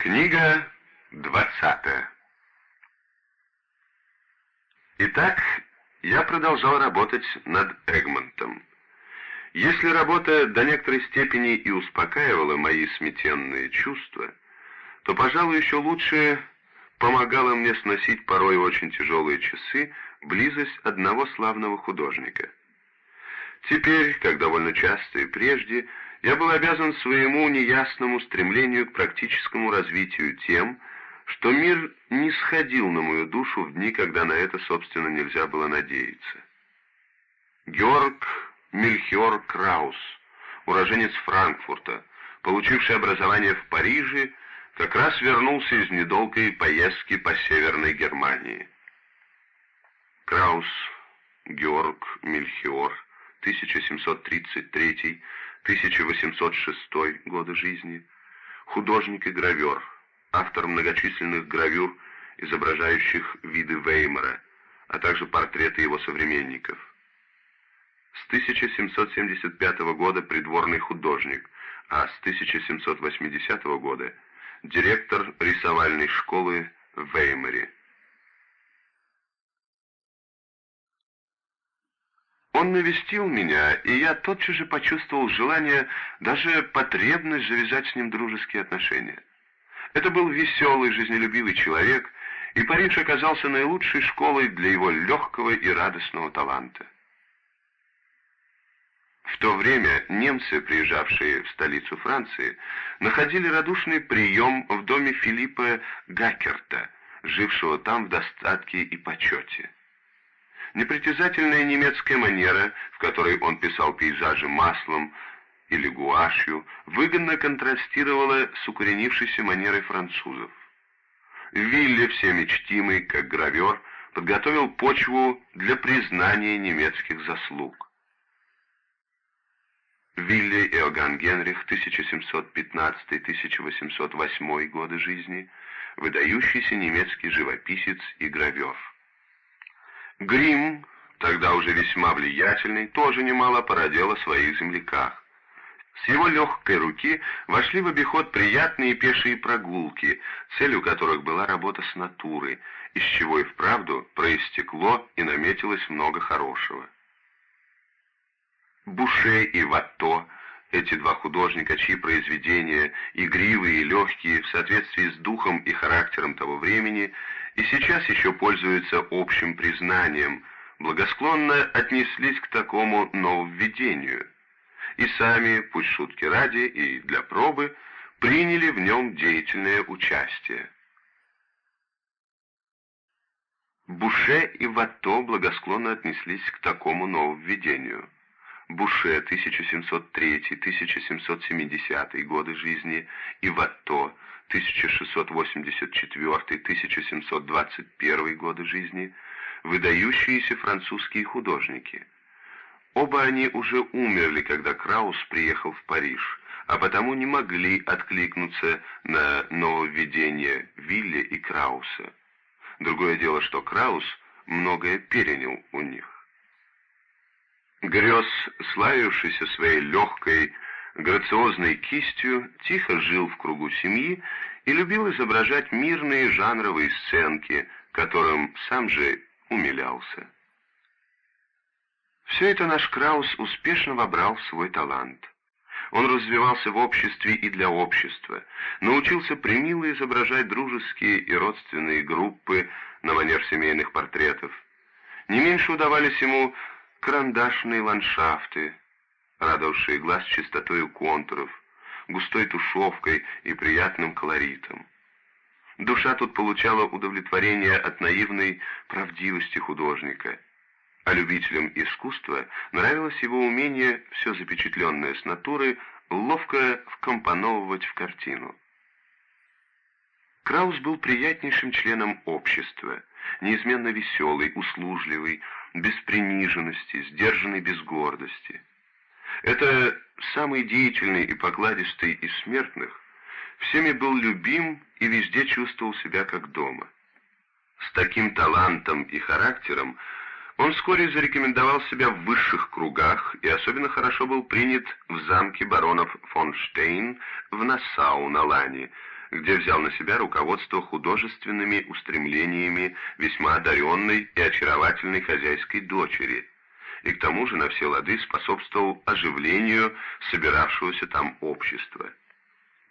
Книга двадцатая. Итак, я продолжал работать над Эгмонтом. Если работа до некоторой степени и успокаивала мои сметенные чувства, то, пожалуй, еще лучше помогала мне сносить порой очень тяжелые часы близость одного славного художника. Теперь, как довольно часто и прежде, я был обязан своему неясному стремлению к практическому развитию тем, что мир не сходил на мою душу в дни, когда на это, собственно, нельзя было надеяться. Георг Мельхиор Краус, уроженец Франкфурта, получивший образование в Париже, как раз вернулся из недолгой поездки по Северной Германии. Краус Георг Мельхиор, 1733 1806 года жизни, художник и гравер, автор многочисленных гравюр, изображающих виды Веймара, а также портреты его современников. С 1775 года придворный художник, а с 1780 года директор рисовальной школы в Веймаре. Он навестил меня, и я тотчас же почувствовал желание, даже потребность завязать с ним дружеские отношения. Это был веселый, жизнелюбивый человек, и Париж оказался наилучшей школой для его легкого и радостного таланта. В то время немцы, приезжавшие в столицу Франции, находили радушный прием в доме Филиппа Гакерта, жившего там в достатке и почете. Непритязательная немецкая манера, в которой он писал пейзажи маслом или гуашью, выгодно контрастировала с укоренившейся манерой французов. Вилле, всеми чтимый, как гравер, подготовил почву для признания немецких заслуг. Вилли Иоганн Генрих, 1715-1808 годы жизни, выдающийся немецкий живописец и гравер. Грим, тогда уже весьма влиятельный, тоже немало породел о своих земляках. С его легкой руки вошли в обиход приятные пешие прогулки, целью которых была работа с натурой, из чего и вправду проистекло и наметилось много хорошего. Буше и Ватто, эти два художника, чьи произведения, игривые и легкие, в соответствии с духом и характером того времени, и сейчас еще пользуются общим признанием, благосклонно отнеслись к такому нововведению, и сами, пусть шутки ради и для пробы, приняли в нем деятельное участие. Буше и Ватто благосклонно отнеслись к такому нововведению. Буше 1703-1770 годы жизни и Ватто 1684-1721 годы жизни, выдающиеся французские художники. Оба они уже умерли, когда Краус приехал в Париж, а потому не могли откликнуться на нововведение Вилля и Крауса. Другое дело, что Краус многое перенял у них. Грёз, славившийся своей легкой, грациозной кистью, тихо жил в кругу семьи и любил изображать мирные жанровые сценки, которым сам же умилялся. Все это наш Краус успешно вобрал в свой талант. Он развивался в обществе и для общества, научился примило изображать дружеские и родственные группы на манер семейных портретов. Не меньше удавались ему карандашные ландшафты, радовавшие глаз чистотой контуров, густой тушевкой и приятным колоритом. Душа тут получала удовлетворение от наивной правдивости художника, а любителям искусства нравилось его умение все запечатленное с натуры ловко вкомпоновывать в картину. Краус был приятнейшим членом общества, неизменно веселый, услужливый, без приниженности, сдержанный без гордости. Это самый деятельный и покладистый из смертных, всеми был любим и везде чувствовал себя как дома. С таким талантом и характером он вскоре зарекомендовал себя в высших кругах и особенно хорошо был принят в замке баронов фон Штейн в Нассау на Лане, где взял на себя руководство художественными устремлениями весьма одаренной и очаровательной хозяйской дочери, и к тому же на все лады способствовал оживлению собиравшегося там общества.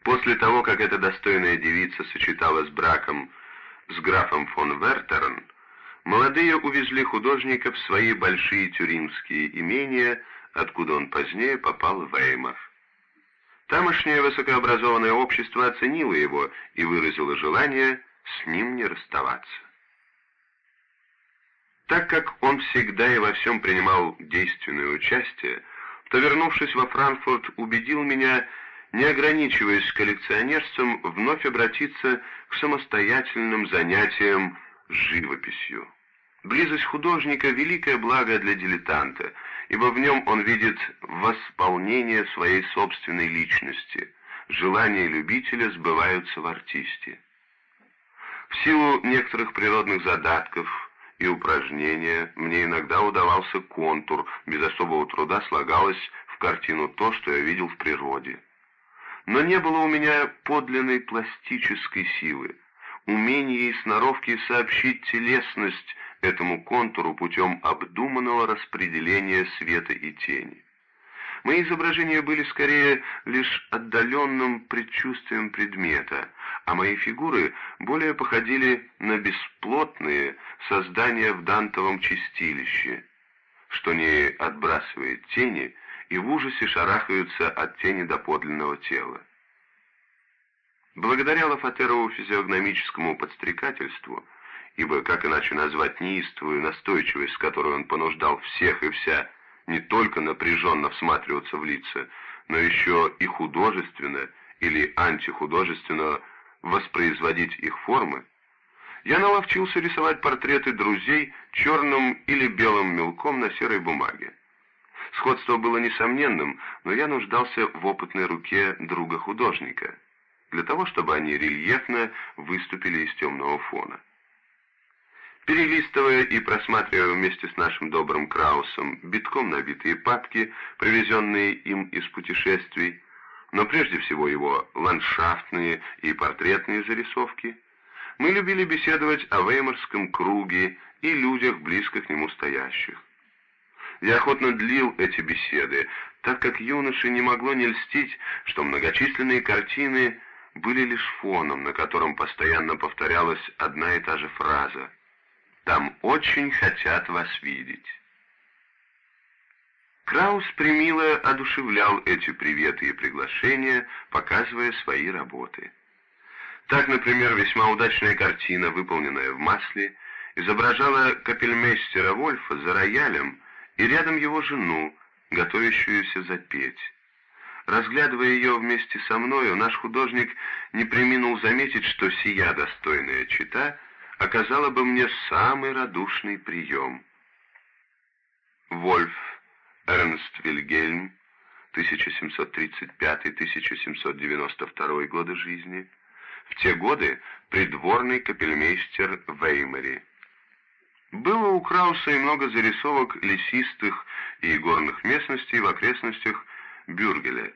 После того, как эта достойная девица сочеталась браком с графом фон Вертерн, молодые увезли художника в свои большие тюрингские имения, откуда он позднее попал в Веймар. Тамошнее высокообразованное общество оценило его и выразило желание с ним не расставаться. Так как он всегда и во всем принимал действенное участие, то, вернувшись во Франкфурт, убедил меня, не ограничиваясь коллекционерством, вновь обратиться к самостоятельным занятиям живописью. Близость художника — великое благо для дилетанта, ибо в нем он видит восполнение своей собственной личности. Желания любителя сбываются в артисте. В силу некоторых природных задатков и упражнения мне иногда удавался контур, без особого труда слагалось в картину то, что я видел в природе. Но не было у меня подлинной пластической силы, умения и сноровки сообщить телесность этому контуру путем обдуманного распределения света и тени. Мои изображения были скорее лишь отдаленным предчувствием предмета, а мои фигуры более походили на бесплотные создания в дантовом чистилище, что не отбрасывает тени и в ужасе шарахаются от тени до подлинного тела. Благодаря Лафатерову физиогномическому подстрекательству – ибо как иначе назвать неистовую настойчивость, с которой он понуждал всех и вся не только напряженно всматриваться в лица, но еще и художественно или антихудожественно воспроизводить их формы, я наловчился рисовать портреты друзей черным или белым мелком на серой бумаге. Сходство было несомненным, но я нуждался в опытной руке друга-художника, для того, чтобы они рельефно выступили из темного фона. Перелистывая и просматривая вместе с нашим добрым Краусом битком набитые папки, привезенные им из путешествий, но прежде всего его ландшафтные и портретные зарисовки, мы любили беседовать о Веймарском круге и людях, близко к нему стоящих. Я охотно длил эти беседы, так как юноше не могло не льстить, что многочисленные картины были лишь фоном, на котором постоянно повторялась одна и та же фраза — там очень хотят вас видеть». Краус примило одушевлял эти приветы и приглашения, показывая свои работы. Так, например, весьма удачная картина, выполненная в масле, изображала капельмейстера Вольфа за роялем и рядом его жену, готовящуюся запеть. Разглядывая ее вместе со мною, наш художник не преминул заметить, что сия достойная чита — оказала бы мне самый радушный прием. Вольф Эрнст Вильгельм, 1735-1792 годы жизни, в те годы придворный капельмейстер в Веймаре. Было у Крауса и много зарисовок лесистых и горных местностей в окрестностях Бюргеля.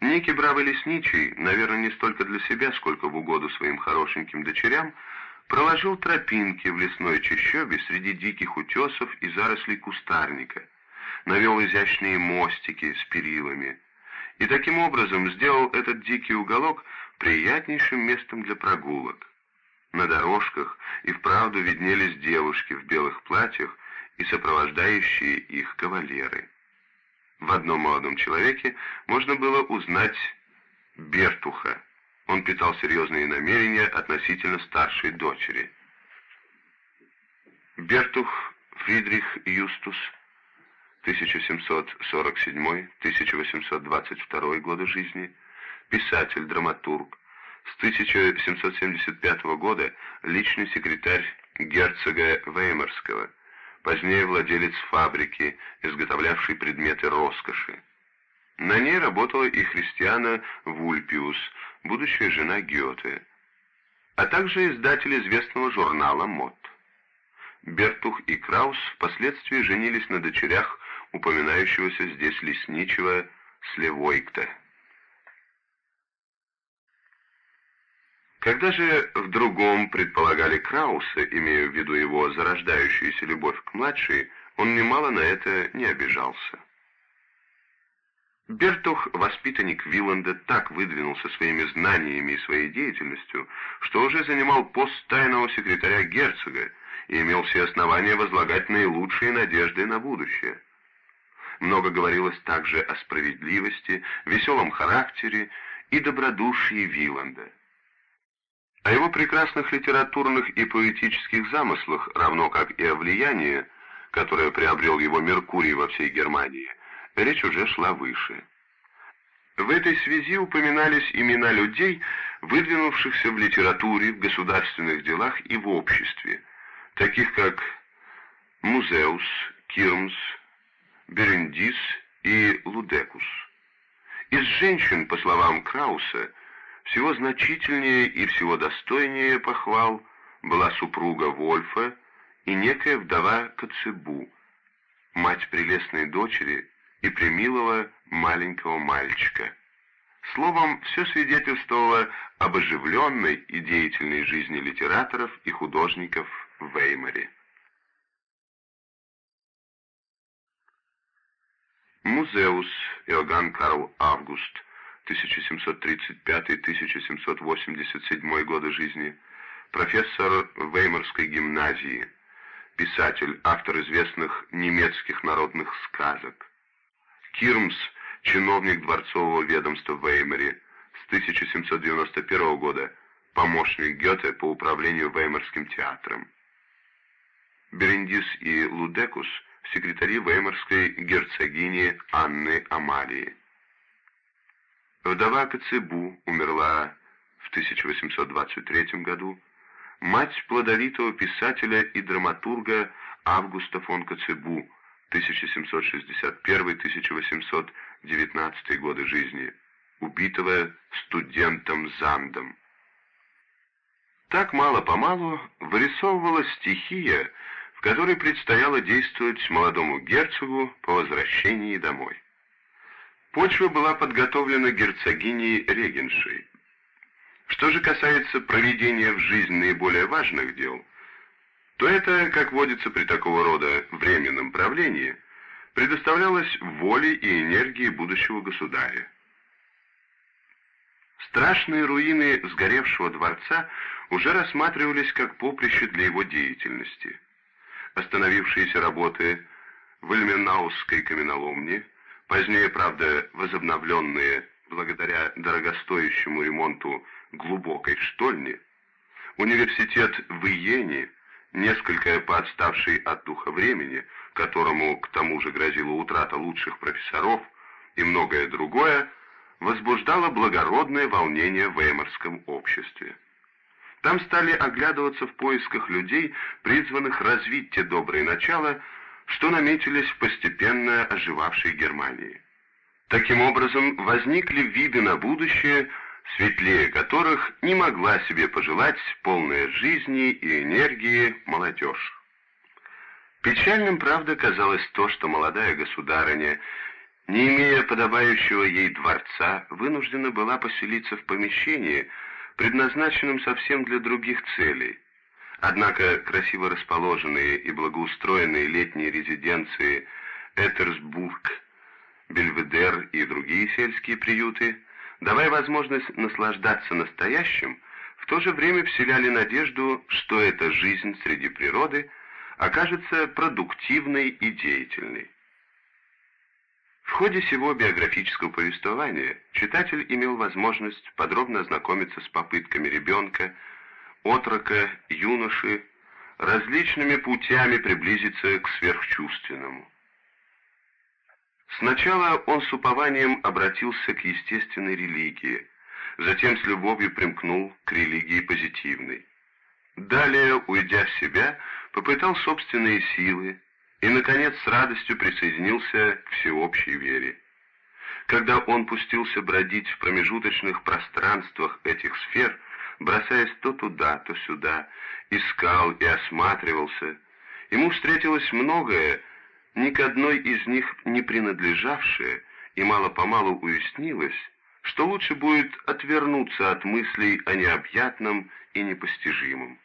Некий бравый лесничий, наверное, не столько для себя, сколько в угоду своим хорошеньким дочерям, проложил тропинки в лесной чащобе среди диких утесов и зарослей кустарника, навел изящные мостики с перилами и таким образом сделал этот дикий уголок приятнейшим местом для прогулок. На дорожках и вправду виднелись девушки в белых платьях и сопровождающие их кавалеры. В одном молодом человеке можно было узнать Бертуха, он питал серьезные намерения относительно старшей дочери. Бертух Фридрих Юстус, 1747-1822 годы жизни, писатель, драматург, с 1775 года личный секретарь герцога Веймарского, позднее владелец фабрики, изготовлявшей предметы роскоши. На ней работала и Христиана Вульпиус, будущая жена Гёте, а также издатель известного журнала «Мод». Бертух и Краус впоследствии женились на дочерях упоминающегося здесь лесничего Слевойкта. Когда же в другом предполагали Крауса, имея в виду его зарождающуюся любовь к младшей, он немало на это не обижался. Бертух, воспитанник Виланда, так выдвинулся своими знаниями и своей деятельностью, что уже занимал пост тайного секретаря герцога и имел все основания возлагать наилучшие надежды на будущее. Много говорилось также о справедливости, веселом характере и добродушии Виланда. О его прекрасных литературных и поэтических замыслах, равно как и о влиянии, которое приобрел его Меркурий во всей Германии – речь уже шла выше. В этой связи упоминались имена людей, выдвинувшихся в литературе, в государственных делах и в обществе, таких как Музеус, Кирмс, Берендис и Лудекус. Из женщин, по словам Крауса, всего значительнее и всего достойнее похвал была супруга Вольфа и некая вдова Коцебу, мать прелестной дочери и примилого маленького мальчика. Словом, все свидетельствовало об оживленной и деятельной жизни литераторов и художников в Веймаре. Музеус Иоганн Карл Август 1735-1787 годы жизни, профессор Веймарской гимназии, писатель, автор известных немецких народных сказок. Кирмс, чиновник дворцового ведомства в Веймаре, с 1791 года помощник Гёте по управлению Веймарским театром. Берендис и Лудекус – секретари веймарской герцогини Анны Амалии. Вдова Коцебу умерла в 1823 году, мать плодовитого писателя и драматурга Августа фон Коцебу – 1761-1819 годы жизни, убитого студентом Зандом. Так мало-помалу вырисовывалась стихия, в которой предстояло действовать молодому герцогу по возвращении домой. Почва была подготовлена герцогиней Регеншей. Что же касается проведения в жизнь наиболее важных дел – то это, как водится при такого рода временном правлении, предоставлялось воле и энергии будущего государя. Страшные руины сгоревшего дворца уже рассматривались как поприще для его деятельности. Остановившиеся работы в Эльменаусской каменоломне, позднее, правда, возобновленные благодаря дорогостоящему ремонту глубокой штольни, университет в Иене – несколько поотставший от духа времени, которому к тому же грозила утрата лучших профессоров и многое другое, возбуждало благородное волнение в веймарском обществе. Там стали оглядываться в поисках людей, призванных развить те добрые начала, что наметились в постепенно оживавшей Германии. Таким образом, возникли виды на будущее, светлее которых не могла себе пожелать полная жизни и энергии молодежь. Печальным, правда, казалось то, что молодая государыня, не имея подобающего ей дворца, вынуждена была поселиться в помещении, предназначенном совсем для других целей. Однако красиво расположенные и благоустроенные летние резиденции Этерсбург, Бельведер и другие сельские приюты – давая возможность наслаждаться настоящим, в то же время вселяли надежду, что эта жизнь среди природы окажется продуктивной и деятельной. В ходе всего биографического повествования читатель имел возможность подробно ознакомиться с попытками ребенка, отрока, юноши, различными путями приблизиться к сверхчувственному. Сначала он с упованием обратился к естественной религии, затем с любовью примкнул к религии позитивной. Далее, уйдя в себя, попытал собственные силы и, наконец, с радостью присоединился к всеобщей вере. Когда он пустился бродить в промежуточных пространствах этих сфер, бросаясь то туда, то сюда, искал и осматривался, ему встретилось многое, ни к одной из них не принадлежавшее, и мало-помалу уяснилось, что лучше будет отвернуться от мыслей о необъятном и непостижимом.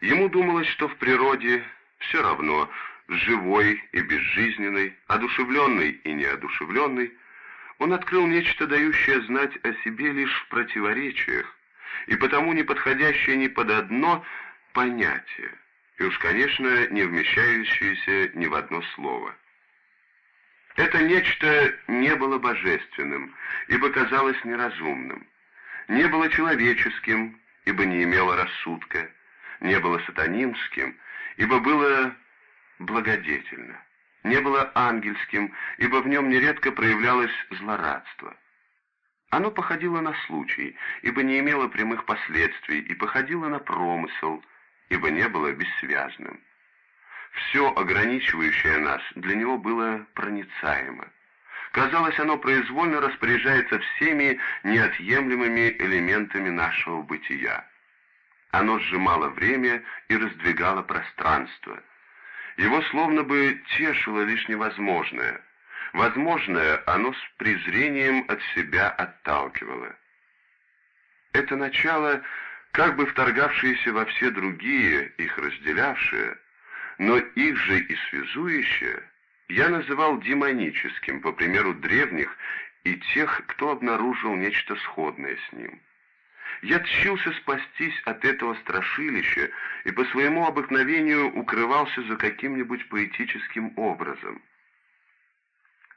Ему думалось, что в природе все равно, живой и безжизненный, одушевленный и неодушевленный, он открыл нечто, дающее знать о себе лишь в противоречиях, и потому не подходящее ни под одно понятие, и уж, конечно, не вмещающееся ни в одно слово. Это нечто не было божественным, ибо казалось неразумным, не было человеческим, ибо не имело рассудка, не было сатанинским, ибо было благодетельно, не было ангельским, ибо в нем нередко проявлялось злорадство. Оно походило на случай, ибо не имело прямых последствий, и походило на промысел, ибо не было бессвязным. Все ограничивающее нас для него было проницаемо. Казалось, оно произвольно распоряжается всеми неотъемлемыми элементами нашего бытия. Оно сжимало время и раздвигало пространство. Его словно бы тешило лишь невозможное. Возможное оно с презрением от себя отталкивало. Это начало, как бы вторгавшееся во все другие, их разделявшее, но их же и связующее, я называл демоническим, по примеру древних и тех, кто обнаружил нечто сходное с ним. Я тщился спастись от этого страшилища и по своему обыкновению укрывался за каким-нибудь поэтическим образом.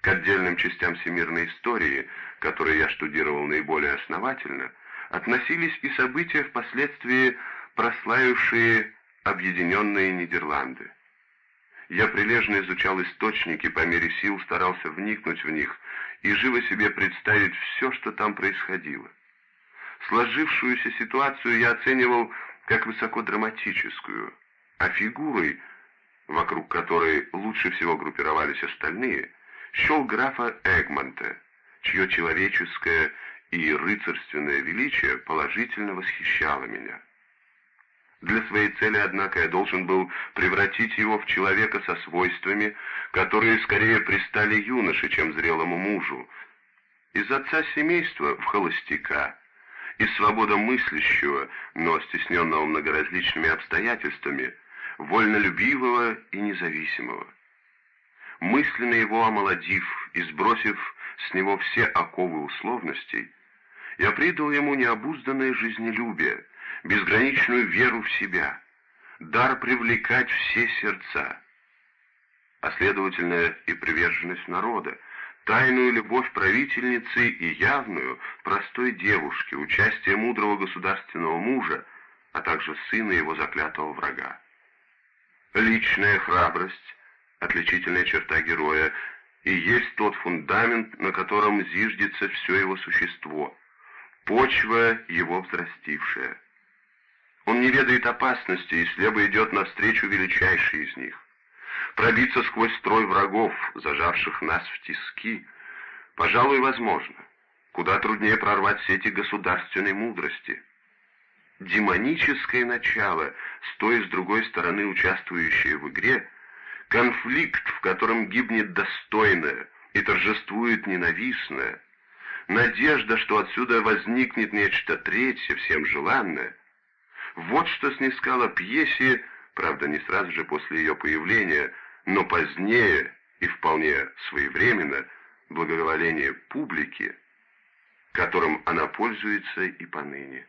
К отдельным частям всемирной истории, которые я штудировал наиболее основательно, относились и события, впоследствии прославившие Объединенные Нидерланды. Я прилежно изучал источники, по мере сил старался вникнуть в них и живо себе представить все, что там происходило. Сложившуюся ситуацию я оценивал как высокодраматическую, а фигурой, вокруг которой лучше всего группировались остальные, счел графа Эгмонта, чье человеческое и рыцарственное величие положительно восхищало меня. Для своей цели, однако, я должен был превратить его в человека со свойствами, которые скорее пристали юноше, чем зрелому мужу, из отца семейства в холостяка, из свободомыслящего, но стесненного многоразличными обстоятельствами, вольнолюбивого и независимого. Мысленно его омолодив и сбросив с него все оковы условностей, я придал ему необузданное жизнелюбие, безграничную веру в себя, дар привлекать все сердца, а следовательно и приверженность народа, тайную любовь правительницы и явную, простой девушки, участие мудрого государственного мужа, а также сына его заклятого врага. Личная храбрость, отличительная черта героя, и есть тот фундамент, на котором зиждется все его существо, почва его взрастившая. Он не ведает опасности и слепо идет навстречу величайшей из них. Пробиться сквозь строй врагов, зажавших нас в тиски, пожалуй, возможно. Куда труднее прорвать сети государственной мудрости. Демоническое начало, с той и с другой стороны участвующее в игре, конфликт, в котором гибнет достойное и торжествует ненавистное, надежда, что отсюда возникнет нечто третье, всем желанное — вот что снискало пьесе, правда, не сразу же после ее появления, но позднее и вполне своевременно, благоволение публики, которым она пользуется и поныне.